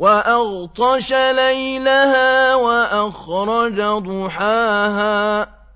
وَأَغْطَشَ لَيْلَهَا وَأَخْرَجَ ضُحَاهَا